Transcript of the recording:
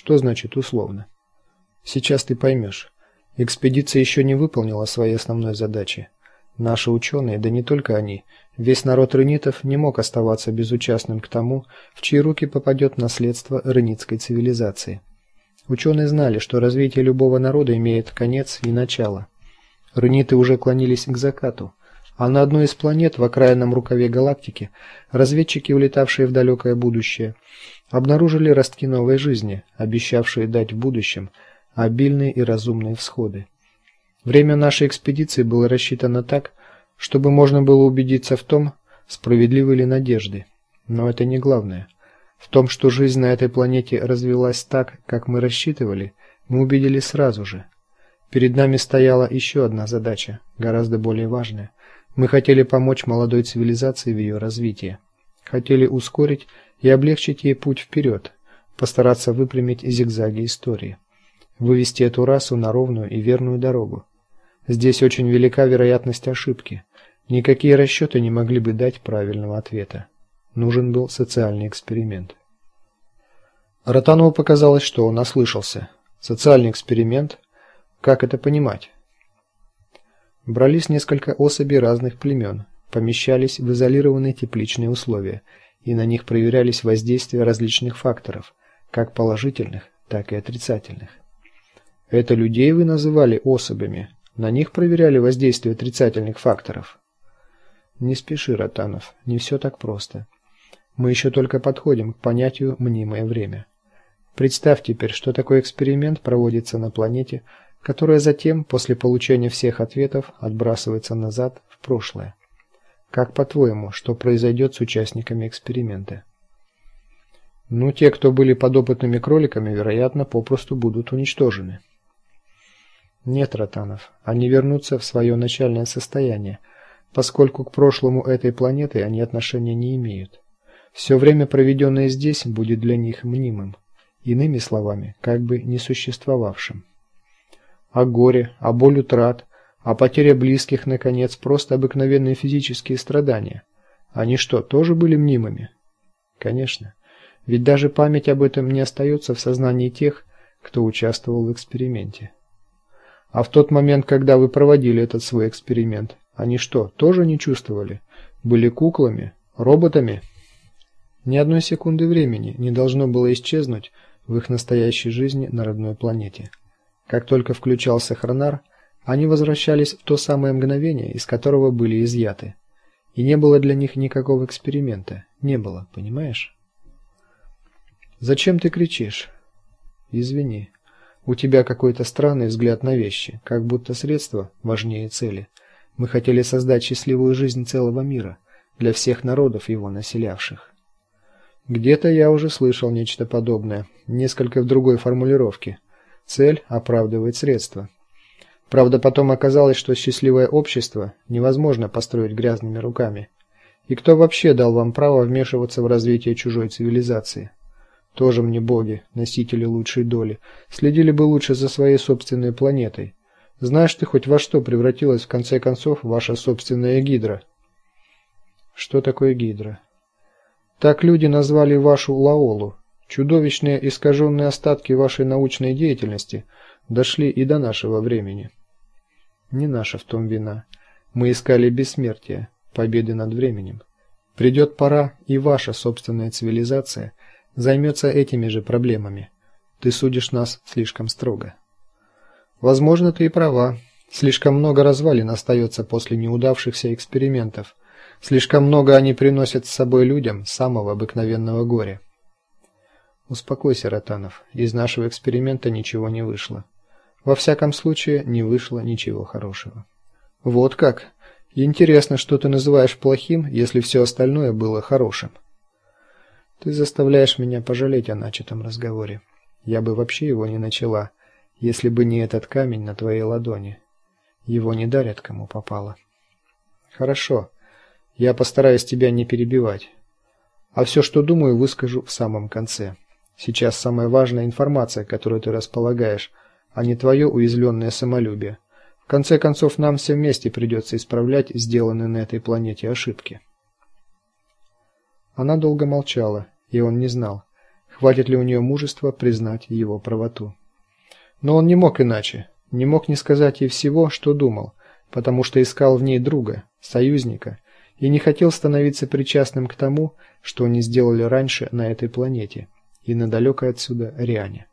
Что значит условно? Сейчас ты поймешь. Экспедиция еще не выполнила своей основной задачи. Наши ученые, да не только они, весь народ рынитов не мог оставаться безучастным к тому, в чьи руки попадет наследство рынитской цивилизации. Ученые знали, что развитие любого народа имеет конец и начало. Рыниты уже клонились к закату, а на одной из планет в окраинном рукаве галактики разведчики, улетавшие в далекое будущее, обнаружили ростки новой жизни, обещавшие дать в будущем обильные и разумные всходы. Время нашей экспедиции было рассчитано так, чтобы можно было убедиться в том, справедливы ли надежды. Но это не главное. В том, что жизнь на этой планете развилась так, как мы рассчитывали, мы убедились сразу же. Перед нами стояла еще одна задача, гораздо более важная. Мы хотели помочь молодой цивилизации в ее развитии. Хотели ускорить и облегчить ей путь вперед, постараться выпрямить зигзаги истории, вывести эту расу на ровную и верную дорогу. Здесь очень велика вероятность ошибки. Никакие расчеты не могли бы дать правильного ответа. Нужен был социальный эксперимент. Ротанову показалось, что он ослышался. Социальный эксперимент? Как это понимать? Брались несколько особей разных племен, помещались в изолированные тепличные условия, и на них проверялись воздействия различных факторов, как положительных, так и отрицательных. Это людей вы называли особями, на них проверяли воздействие отрицательных факторов. Не спеши, Ротанов, не все так просто. Мы еще только подходим к понятию мнимое время. Представь теперь, что такой эксперимент проводится на планете, которая затем, после получения всех ответов, отбрасывается назад в прошлое. Как по-твоему, что произойдет с участниками эксперимента? Ну, те, кто были подопытными кроликами, вероятно, попросту будут уничтожены. Нет, Ротанов, они вернутся в свое начальное состояние, поскольку к прошлому этой планеты они отношения не имеют. Все время, проведенное здесь, будет для них мнимым, иными словами, как бы не существовавшим. А горе, а боль утрат, а потеря близких, наконец, просто обыкновенные физические страдания. Они что, тоже были мнимыми? Конечно. Ведь даже память об этом не остается в сознании тех, кто участвовал в эксперименте. А в тот момент, когда вы проводили этот свой эксперимент, они что, тоже не чувствовали? Были куклами, роботами? Ни одной секунды времени не должно было исчезнуть в их настоящей жизни на родной планете. Как только включался хронар, они возвращались в то самое мгновение, из которого были изъяты. И не было для них никакого эксперимента, не было, понимаешь? Зачем ты кричишь? Извини. У тебя какой-то странный взгляд на вещи, как будто средства важнее цели. Мы хотели создать счастливую жизнь целого мира для всех народов его населявших. Где-то я уже слышал нечто подобное, несколько в другой формулировке. Цель оправдывает средства. Правда, потом оказалось, что счастливое общество невозможно построить грязными руками. И кто вообще дал вам право вмешиваться в развитие чужой цивилизации? Тоже мне боги, носители лучшей доли, следили бы лучше за своей собственной планетой. Знаешь ты хоть во что превратилась в конце концов ваша собственная гидра? Что такое гидра? Так люди назвали вашу Лаолу. Чудовищные искаженные остатки вашей научной деятельности дошли и до нашего времени. Не наша в том вина. Мы искали бессмертия, победы над временем. Придет пора, и ваша собственная цивилизация займется этими же проблемами. Ты судишь нас слишком строго. Возможно, ты и права. Слишком много развалин остается после неудавшихся экспериментов. Слишком много они приносят с собой людям самого обыкновенного горя. Успокойся, Ротанов. Из нашего эксперимента ничего не вышло. Во всяком случае, не вышло ничего хорошего. Вот как. Интересно, что ты называешь плохим, если все остальное было хорошим. Ты заставляешь меня пожалеть о начатом разговоре. Я бы вообще его не начала, если бы не этот камень на твоей ладони. Его не дарят кому попало. Хорошо. Я постараюсь тебя не перебивать. А все, что думаю, выскажу в самом конце. Сейчас самая важная информация, которую ты располагаешь, а не твое уязвленное самолюбие. В конце концов, нам всем вместе придется исправлять сделанные на этой планете ошибки. Она долго молчала, и он не знал, хватит ли у нее мужества признать его правоту. Но он не мог иначе, не мог не сказать ей всего, что думал, потому что искал в ней друга, союзника и не хотел становиться причастным к тому, что они сделали раньше на этой планете и на далекой отсюда Риане.